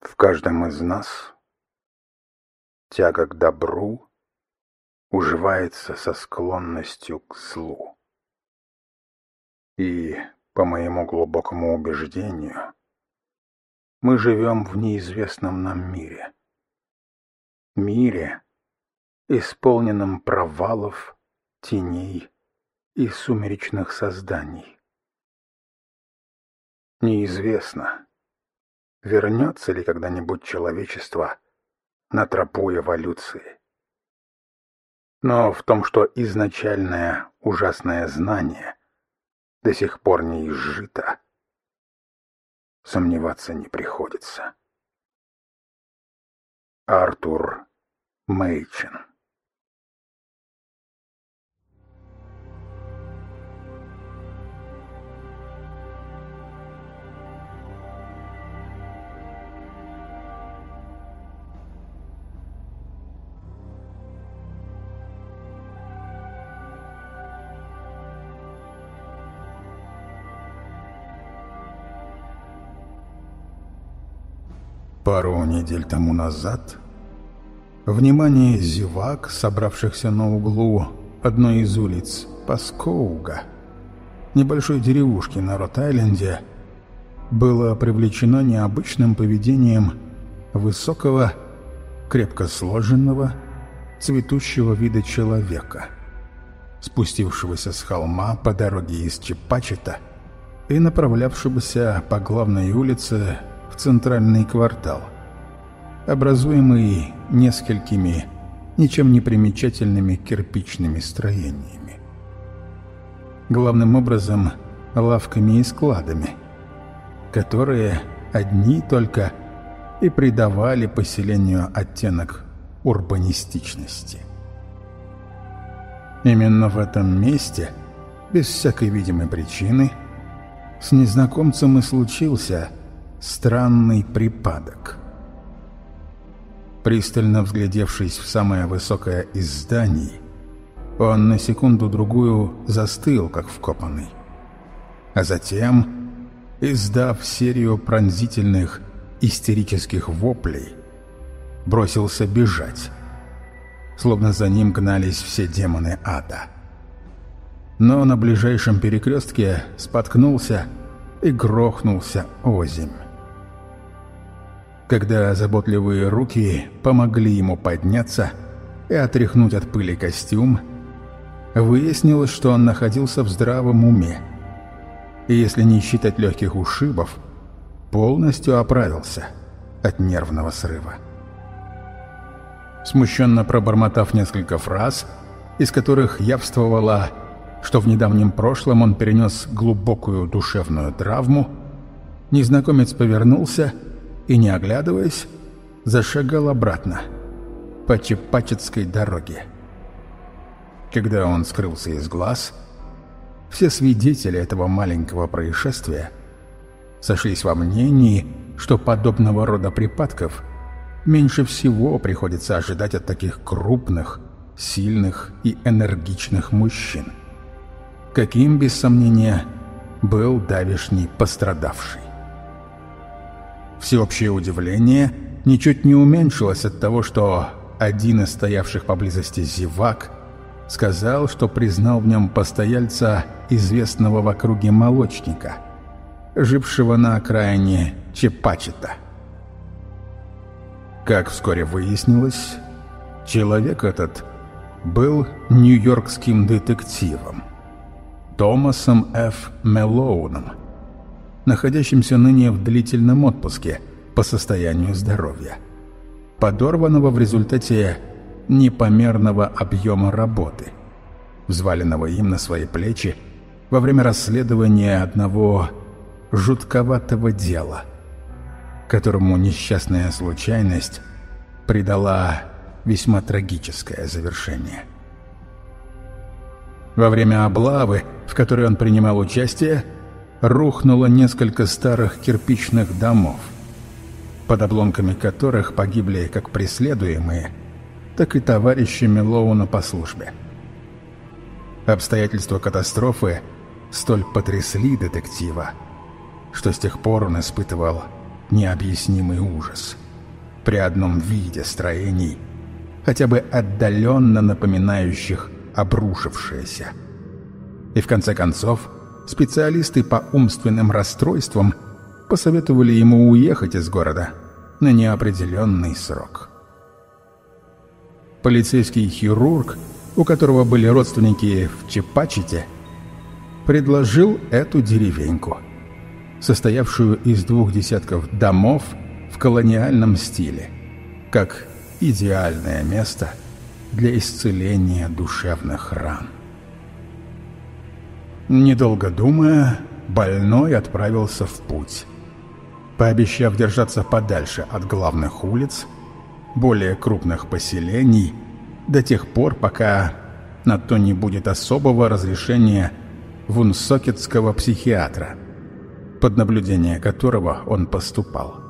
В каждом из нас тяга к добру уживается со склонностью к злу. И, по моему глубокому убеждению, мы живем в неизвестном нам мире. Мире, исполненном провалов, теней и сумеречных созданий. Неизвестно, вернется ли когда-нибудь человечество на тропу эволюции. Но в том, что изначальное ужасное знание до сих пор не изжито, сомневаться не приходится. Артур Мейчин Пару недель тому назад внимание зевак, собравшихся на углу одной из улиц Паскоуга, небольшой деревушки на Рот-Айленде, было привлечено необычным поведением высокого, крепко сложенного, цветущего вида человека, спустившегося с холма по дороге из Чепачета и направлявшегося по главной улице центральный квартал, образуемый несколькими ничем не примечательными кирпичными строениями. Главным образом лавками и складами, которые одни только и придавали поселению оттенок урбанистичности. Именно в этом месте, без всякой видимой причины, с незнакомцем и случился странный припадок. Пристально взглядевшись в самое высокое из зданий, он на секунду-другую застыл, как вкопанный. А затем, издав серию пронзительных истерических воплей, бросился бежать, словно за ним гнались все демоны ада. Но на ближайшем перекрестке споткнулся и грохнулся озимь когда заботливые руки помогли ему подняться и отряхнуть от пыли костюм, выяснилось, что он находился в здравом уме. И если не считать легких ушибов, полностью оправился от нервного срыва. Смущенно пробормотав несколько фраз, из которых явствовало, что в недавнем прошлом он перенес глубокую душевную травму, незнакомец повернулся и, и, не оглядываясь, зашагал обратно по Чепачетской дороге. Когда он скрылся из глаз, все свидетели этого маленького происшествия сошлись во мнении, что подобного рода припадков меньше всего приходится ожидать от таких крупных, сильных и энергичных мужчин, каким, без сомнения, был давишний пострадавший. Всеобщее удивление ничуть не уменьшилось от того, что один из стоявших поблизости зевак сказал, что признал в нем постояльца известного в округе молочника, жившего на окраине Чепачета. Как вскоре выяснилось, человек этот был нью-йоркским детективом Томасом Ф. Мелоуном, находящимся ныне в длительном отпуске по состоянию здоровья, подорванного в результате непомерного объема работы, взваленного им на свои плечи во время расследования одного жутковатого дела, которому несчастная случайность придала весьма трагическое завершение. Во время облавы, в которой он принимал участие, рухнуло несколько старых кирпичных домов, под обломками которых погибли как преследуемые, так и товарищи Мелоуна по службе. Обстоятельства катастрофы столь потрясли детектива, что с тех пор он испытывал необъяснимый ужас при одном виде строений, хотя бы отдаленно напоминающих обрушившееся. И в конце концов, специалисты по умственным расстройствам посоветовали ему уехать из города на неопределенный срок. Полицейский хирург, у которого были родственники в Чепачете, предложил эту деревеньку, состоявшую из двух десятков домов в колониальном стиле, как идеальное место для исцеления душевных ран. Недолго думая, больной отправился в путь. Пообещав держаться подальше от главных улиц, более крупных поселений, до тех пор, пока на то не будет особого разрешения вунсокетского психиатра, под наблюдение которого он поступал.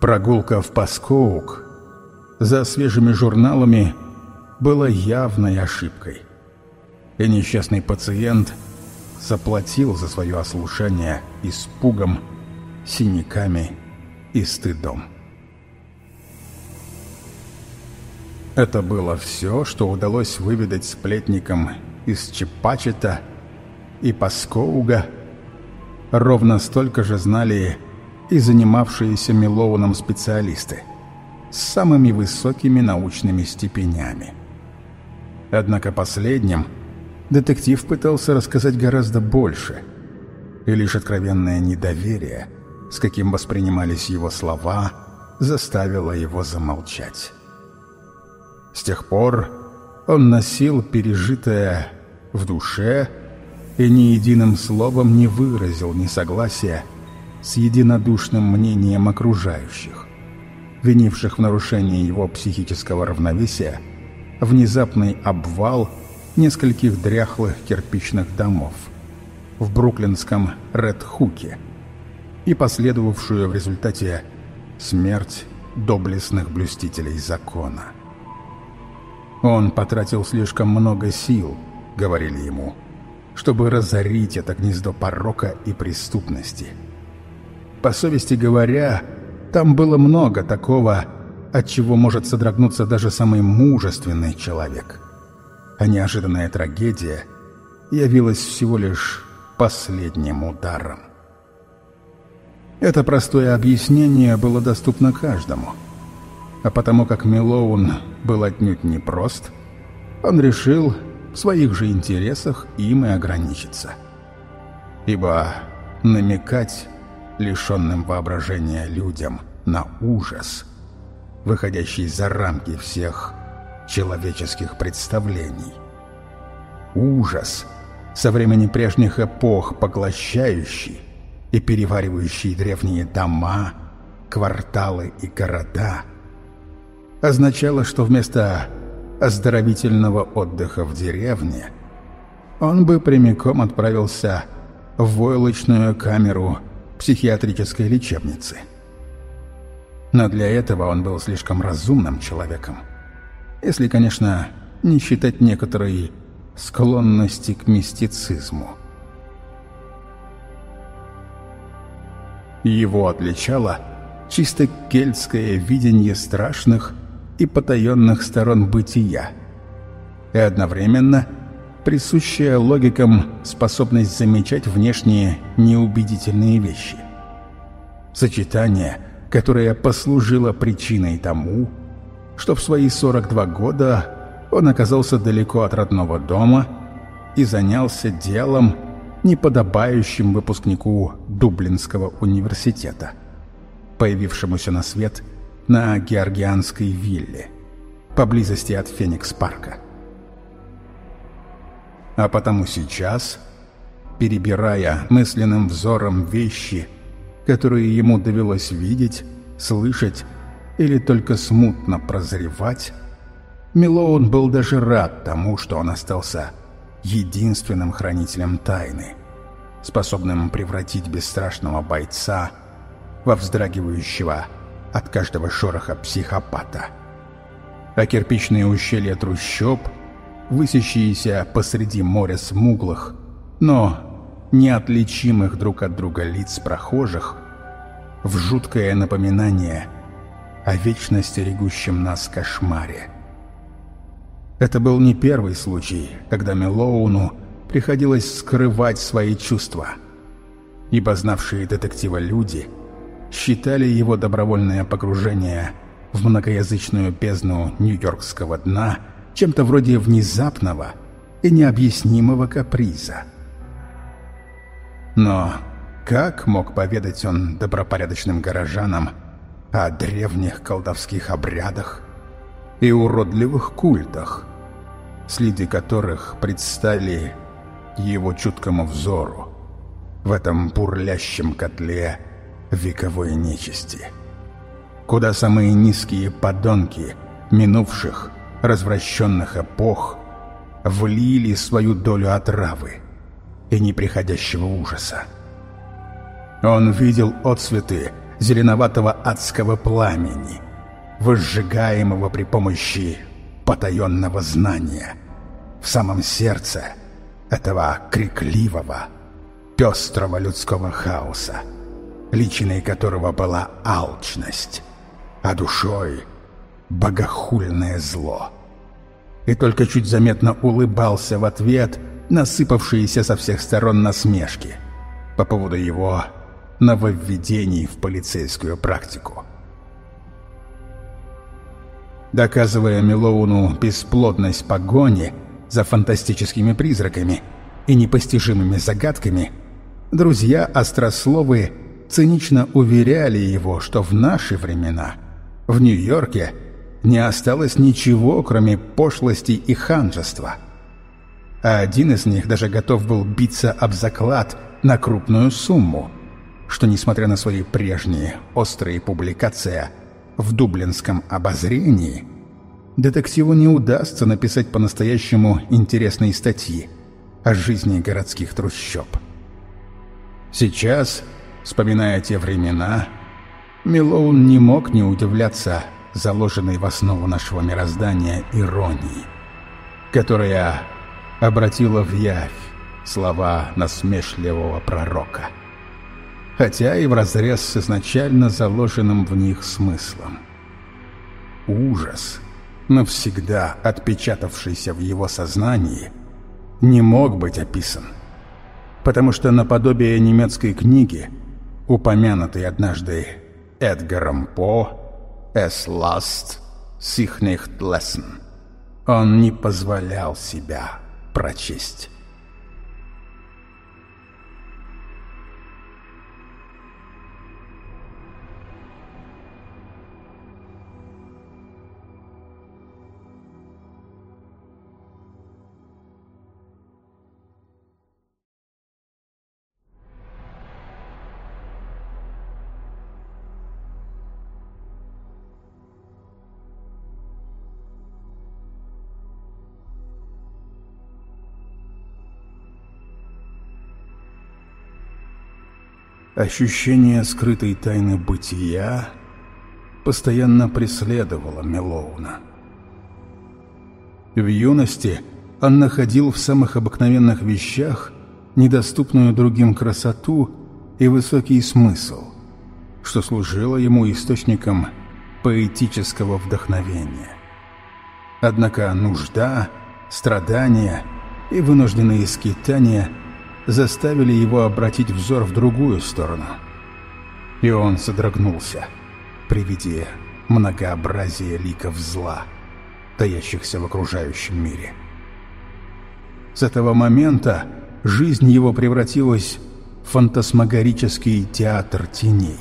Прогулка в Паскоук за свежими журналами была явной ошибкой и несчастный пациент заплатил за свое ослушание испугом, синяками и стыдом. Это было все, что удалось выведать сплетникам из Чепачета и Паскоуга. Ровно столько же знали и занимавшиеся Милоуном специалисты с самыми высокими научными степенями. Однако последним – детектив пытался рассказать гораздо больше, и лишь откровенное недоверие, с каким воспринимались его слова, заставило его замолчать. С тех пор он носил пережитое в душе и ни единым словом не выразил несогласия с единодушным мнением окружающих, винивших в нарушении его психического равновесия внезапный обвал – нескольких дряхлых кирпичных домов в бруклинском Ред-Хуке и последовавшую в результате смерть доблестных блюстителей закона. Он потратил слишком много сил, говорили ему, чтобы разорить это гнездо порока и преступности. По совести говоря, там было много такого, от чего может содрогнуться даже самый мужественный человек – а неожиданная трагедия явилась всего лишь последним ударом. Это простое объяснение было доступно каждому, а потому как Милоун был отнюдь непрост, он решил в своих же интересах им и ограничиться. Ибо намекать лишенным воображения людям на ужас, выходящий за рамки всех человеческих представлений. Ужас, со времени прежних эпох поглощающий и переваривающий древние дома, кварталы и города, означало, что вместо оздоровительного отдыха в деревне он бы прямиком отправился в войлочную камеру психиатрической лечебницы. Но для этого он был слишком разумным человеком – если, конечно, не считать некоторой склонности к мистицизму. Его отличало чисто кельтское видение страшных и потаенных сторон бытия, и одновременно присущая логикам способность замечать внешние неубедительные вещи. Сочетание, которое послужило причиной тому, что в свои 42 года он оказался далеко от родного дома и занялся делом, неподобающим выпускнику Дублинского университета, появившемуся на свет на Георгианской вилле, поблизости от Феникс-парка. А потому сейчас, перебирая мысленным взором вещи, которые ему довелось видеть, слышать или только смутно прозревать, Милоун был даже рад тому, что он остался единственным хранителем тайны, способным превратить бесстрашного бойца во вздрагивающего от каждого шороха психопата. А кирпичные ущелья трущоб, высящиеся посреди моря смуглых, но неотличимых друг от друга лиц прохожих в жуткое напоминание о вечно стерегущем нас кошмаре. Это был не первый случай, когда Мелоуну приходилось скрывать свои чувства, ибо знавшие детектива люди считали его добровольное погружение в многоязычную бездну нью-йоркского дна чем-то вроде внезапного и необъяснимого каприза. Но как мог поведать он добропорядочным горожанам о древних колдовских обрядах и уродливых культах, следы которых предстали его чуткому взору в этом бурлящем котле вековой нечисти, куда самые низкие подонки минувших развращенных эпох влили свою долю отравы и неприходящего ужаса. Он видел отцветы зеленоватого адского пламени, возжигаемого при помощи потаенного знания в самом сердце этого крикливого, пестрого людского хаоса, личиной которого была алчность, а душой — богохульное зло. И только чуть заметно улыбался в ответ насыпавшиеся со всех сторон насмешки по поводу его нововведений в полицейскую практику. Доказывая Милоуну бесплодность погони за фантастическими призраками и непостижимыми загадками, друзья острословы цинично уверяли его, что в наши времена в Нью-Йорке не осталось ничего, кроме пошлости и ханжества. А один из них даже готов был биться об заклад на крупную сумму – что, несмотря на свои прежние острые публикации в дублинском обозрении, детективу не удастся написать по-настоящему интересные статьи о жизни городских трущоб. Сейчас, вспоминая те времена, Милоун не мог не удивляться заложенной в основу нашего мироздания иронии, которая обратила в явь слова насмешливого пророка – хотя и вразрез с изначально заложенным в них смыслом. Ужас, навсегда отпечатавшийся в его сознании, не мог быть описан, потому что наподобие немецкой книги, упомянутой однажды Эдгаром По «Es Last sich nicht lesen», он не позволял себя прочесть. Ощущение скрытой тайны бытия постоянно преследовало Мелоуна. В юности он находил в самых обыкновенных вещах недоступную другим красоту и высокий смысл, что служило ему источником поэтического вдохновения. Однако нужда, страдания и вынужденные скитания – заставили его обратить взор в другую сторону. И он содрогнулся при виде многообразия ликов зла, таящихся в окружающем мире. С этого момента жизнь его превратилась в фантасмагорический театр теней,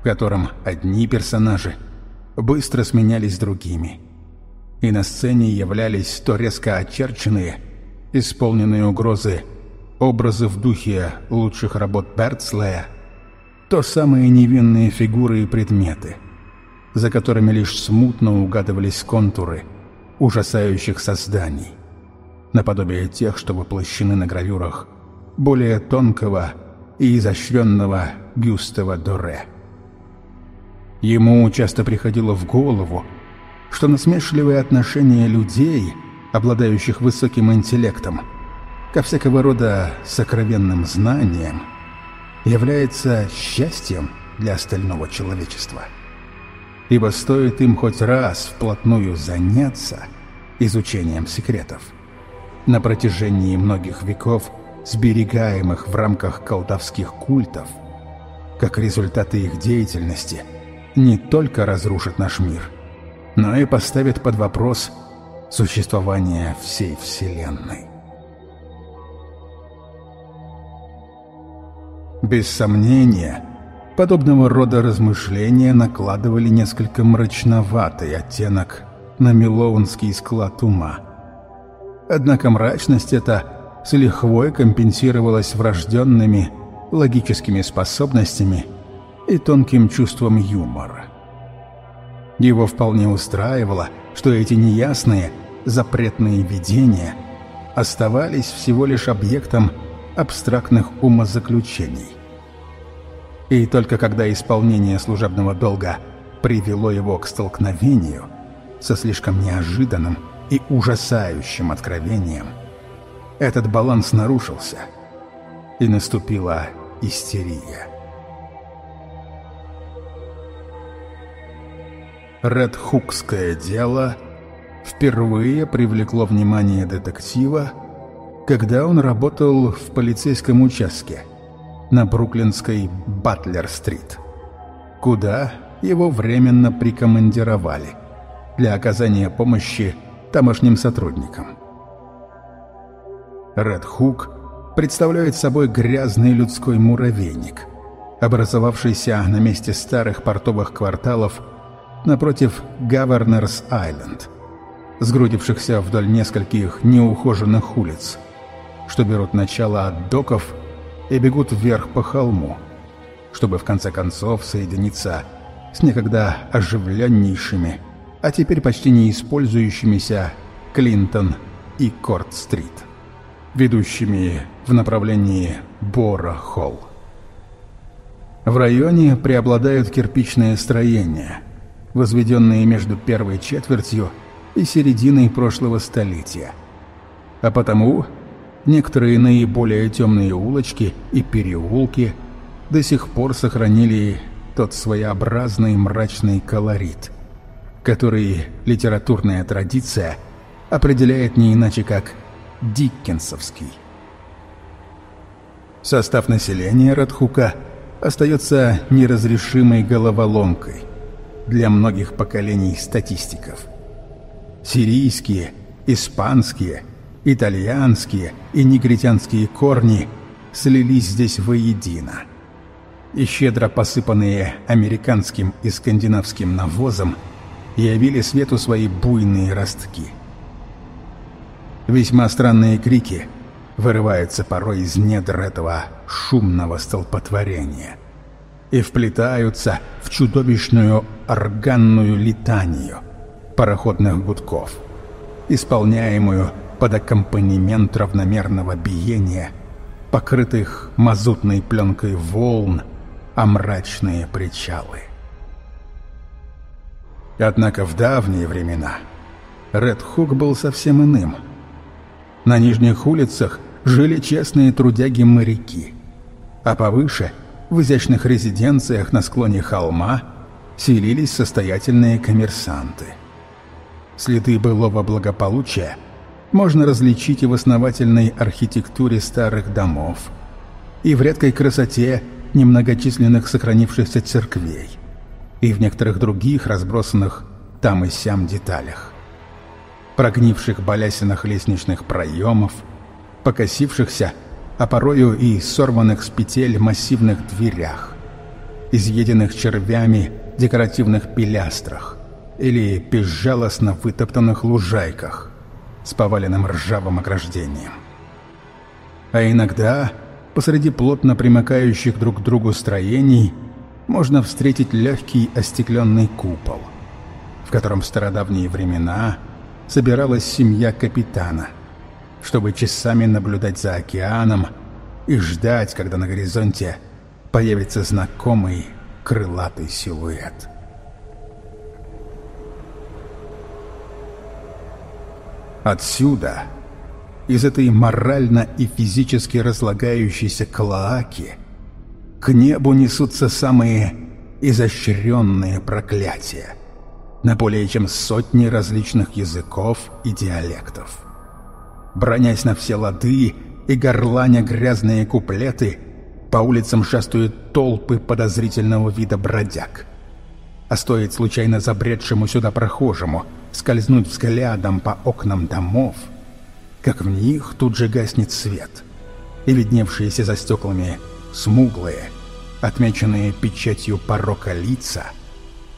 в котором одни персонажи быстро сменялись другими, и на сцене являлись то резко очерченные, исполненные угрозы образы в духе лучших работ Берцлея, то самые невинные фигуры и предметы, за которыми лишь смутно угадывались контуры ужасающих созданий, наподобие тех, что воплощены на гравюрах более тонкого и изощренного Гюстава Доре. Ему часто приходило в голову, что насмешливые отношения людей, обладающих высоким интеллектом – ко всякого рода сокровенным знаниям является счастьем для остального человечества. Ибо стоит им хоть раз вплотную заняться изучением секретов, на протяжении многих веков, сберегаемых в рамках колдовских культов, как результаты их деятельности не только разрушат наш мир, но и поставят под вопрос существование всей Вселенной. Без сомнения, подобного рода размышления накладывали несколько мрачноватый оттенок на милоунский склад ума. Однако мрачность эта с лихвой компенсировалась врожденными логическими способностями и тонким чувством юмора. Его вполне устраивало, что эти неясные, запретные видения оставались всего лишь объектом абстрактных умозаключений. И только когда исполнение служебного долга привело его к столкновению со слишком неожиданным и ужасающим откровением, этот баланс нарушился, и наступила истерия. Редхукское дело впервые привлекло внимание детектива когда он работал в полицейском участке на Бруклинской Батлер-стрит, куда его временно прикомандировали для оказания помощи тамошним сотрудникам. Ред Хук представляет собой грязный людской муравейник, образовавшийся на месте старых портовых кварталов напротив Гавернерс-Айленд, сгрудившихся вдоль нескольких неухоженных улиц – что берут начало от доков и бегут вверх по холму, чтобы в конце концов соединиться с некогда оживленнейшими, а теперь почти не использующимися Клинтон и Корт-стрит, ведущими в направлении Бора-Холл. В районе преобладают кирпичные строения, возведенные между первой четвертью и серединой прошлого столетия. А потому Некоторые наиболее темные улочки и переулки до сих пор сохранили тот своеобразный мрачный колорит, который литературная традиция определяет не иначе как диккенсовский. Состав населения Радхука остается неразрешимой головоломкой для многих поколений статистиков. Сирийские, испанские – итальянские и негритянские корни слились здесь воедино. И щедро посыпанные американским и скандинавским навозом явили свету свои буйные ростки. Весьма странные крики вырываются порой из недр этого шумного столпотворения и вплетаются в чудовищную органную литанию пароходных гудков, исполняемую под аккомпанемент равномерного биения, покрытых мазутной пленкой волн, а мрачные причалы. Однако в давние времена Ред Хук был совсем иным. На нижних улицах жили честные трудяги-моряки, а повыше, в изящных резиденциях на склоне холма, селились состоятельные коммерсанты. Следы былого благополучия – можно различить и в основательной архитектуре старых домов, и в редкой красоте немногочисленных сохранившихся церквей, и в некоторых других разбросанных там и сям деталях. Прогнивших балясинах лестничных проемов, покосившихся, а порою и сорванных с петель массивных дверях, изъеденных червями декоративных пилястрах или безжалостно вытоптанных лужайках – с поваленным ржавым ограждением. А иногда посреди плотно примыкающих друг к другу строений можно встретить легкий остекленный купол, в котором в стародавние времена собиралась семья капитана, чтобы часами наблюдать за океаном и ждать, когда на горизонте появится знакомый крылатый силуэт. Отсюда из этой морально и физически разлагающейся клоаки к небу несутся самые изощренные проклятия на более чем сотни различных языков и диалектов. Бронясь на все лады и горланя грязные куплеты, по улицам шастают толпы подозрительного вида бродяг. А стоит случайно забредшему сюда прохожему скользнуть взглядом по окнам домов, как в них тут же гаснет свет, и видневшиеся за стеклами смуглые, отмеченные печатью порока лица,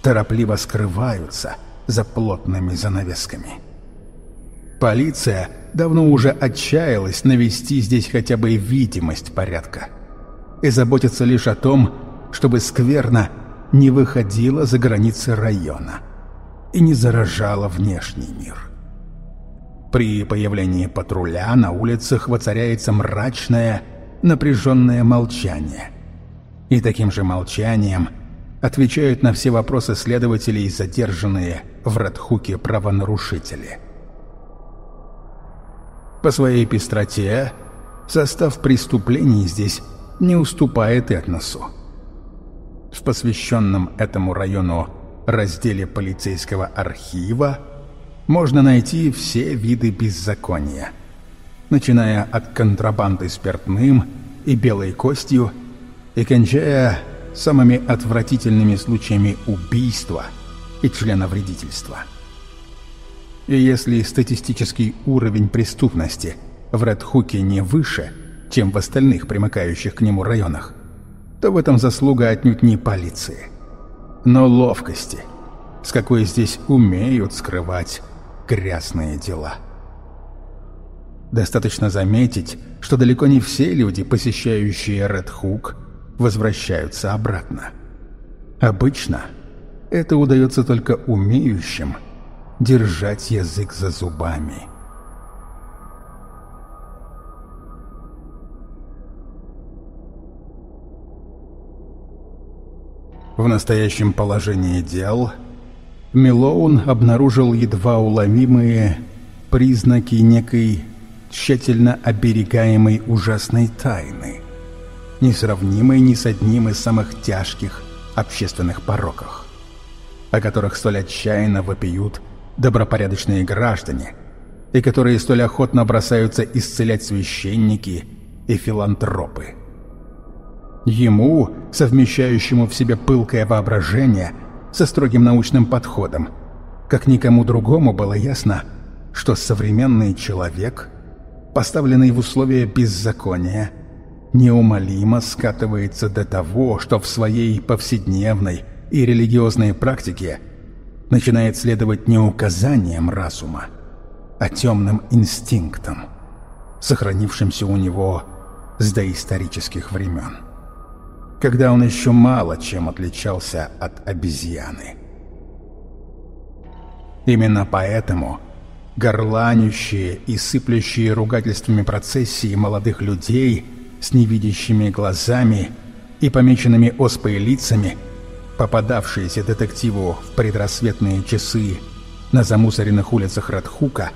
торопливо скрываются за плотными занавесками. Полиция давно уже отчаялась навести здесь хотя бы видимость порядка и заботится лишь о том, чтобы скверно не выходила за границы района и не заражала внешний мир. При появлении патруля на улицах воцаряется мрачное, напряженное молчание. И таким же молчанием отвечают на все вопросы следователей задержанные в Радхуке правонарушители – по своей пестроте состав преступлений здесь не уступает этносу. В посвященном этому району разделе полицейского архива можно найти все виды беззакония, начиная от контрабанды спиртным и белой костью и кончая самыми отвратительными случаями убийства и членовредительства. вредительства. И если статистический уровень преступности в Редхуке не выше, чем в остальных примыкающих к нему районах, то в этом заслуга отнюдь не полиции, но ловкости, с какой здесь умеют скрывать грязные дела. Достаточно заметить, что далеко не все люди, посещающие Редхук, возвращаются обратно. Обычно это удается только умеющим – держать язык за зубами. В настоящем положении дел Милоун обнаружил едва уловимые признаки некой тщательно оберегаемой ужасной тайны, несравнимой ни с одним из самых тяжких общественных пороков, о которых столь отчаянно вопиют добропорядочные граждане, и которые столь охотно бросаются исцелять священники и филантропы. Ему, совмещающему в себе пылкое воображение со строгим научным подходом, как никому другому было ясно, что современный человек, поставленный в условия беззакония, неумолимо скатывается до того, что в своей повседневной и религиозной практике – начинает следовать не указаниям разума, а темным инстинктам, сохранившимся у него с доисторических времен, когда он еще мало чем отличался от обезьяны. Именно поэтому горланющие и сыплющие ругательствами процессии молодых людей с невидящими глазами и помеченными оспой лицами – попадавшиеся детективу в предрассветные часы на замусоренных улицах Радхука,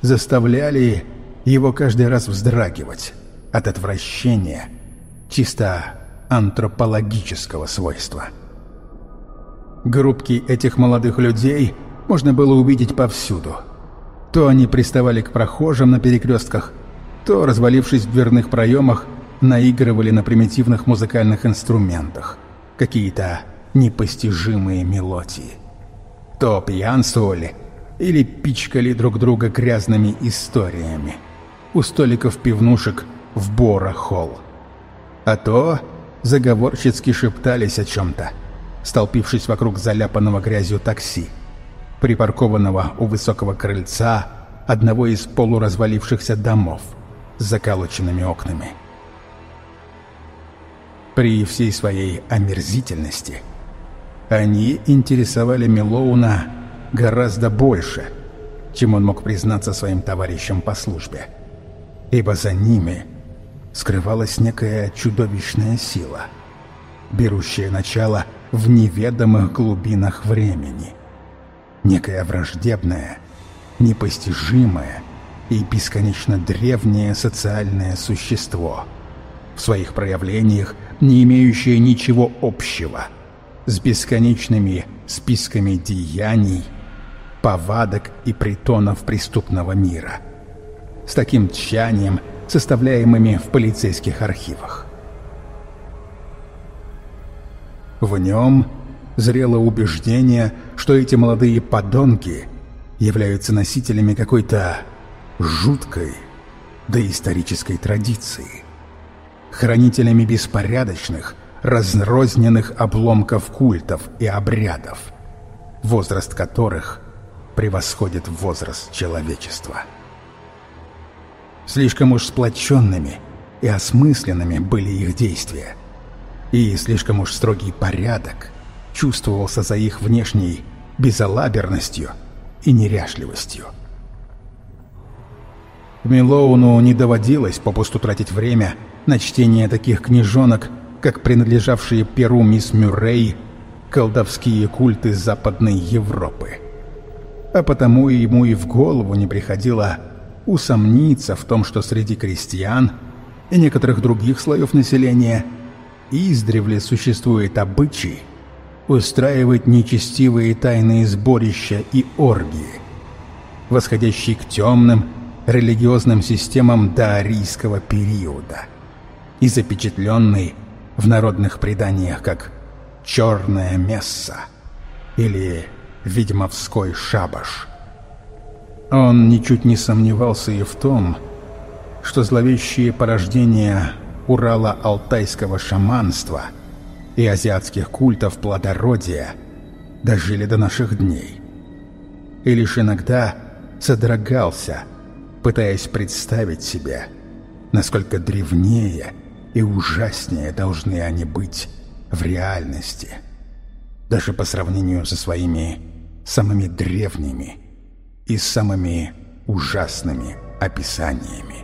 заставляли его каждый раз вздрагивать от отвращения чисто антропологического свойства. Группки этих молодых людей можно было увидеть повсюду. То они приставали к прохожим на перекрестках, то, развалившись в дверных проемах, наигрывали на примитивных музыкальных инструментах. Какие-то непостижимые мелодии. То пьянствовали или пичкали друг друга грязными историями у столиков пивнушек в Бора-Холл. А то заговорщицки шептались о чем-то, столпившись вокруг заляпанного грязью такси, припаркованного у высокого крыльца одного из полуразвалившихся домов с заколоченными окнами. При всей своей омерзительности – они интересовали Милоуна гораздо больше, чем он мог признаться своим товарищам по службе. Ибо за ними скрывалась некая чудовищная сила, берущая начало в неведомых глубинах времени. Некая враждебная, непостижимая и бесконечно древнее социальное существо, в своих проявлениях не имеющее ничего общего с бесконечными списками деяний, повадок и притонов преступного мира, с таким тщанием, составляемыми в полицейских архивах. В нем зрело убеждение, что эти молодые подонки являются носителями какой-то жуткой доисторической традиции, хранителями беспорядочных, разрозненных обломков культов и обрядов, возраст которых превосходит возраст человечества. Слишком уж сплоченными и осмысленными были их действия, и слишком уж строгий порядок чувствовался за их внешней безалаберностью и неряшливостью. Милоуну не доводилось попусту тратить время на чтение таких книжонок, как принадлежавшие Перу мисс Мюррей «Колдовские культы Западной Европы». А потому ему и в голову не приходило усомниться в том, что среди крестьян и некоторых других слоев населения издревле существует обычай устраивать нечестивые тайные сборища и оргии, восходящие к темным, религиозным системам доарийского периода и запечатленный в народных преданиях как «черная месса» или «ведьмовской шабаш». Он ничуть не сомневался и в том, что зловещие порождения Урала-алтайского шаманства и азиатских культов плодородия дожили до наших дней. И лишь иногда содрогался – пытаясь представить себе, насколько древнее и ужаснее должны они быть в реальности, даже по сравнению со своими самыми древними и самыми ужасными описаниями.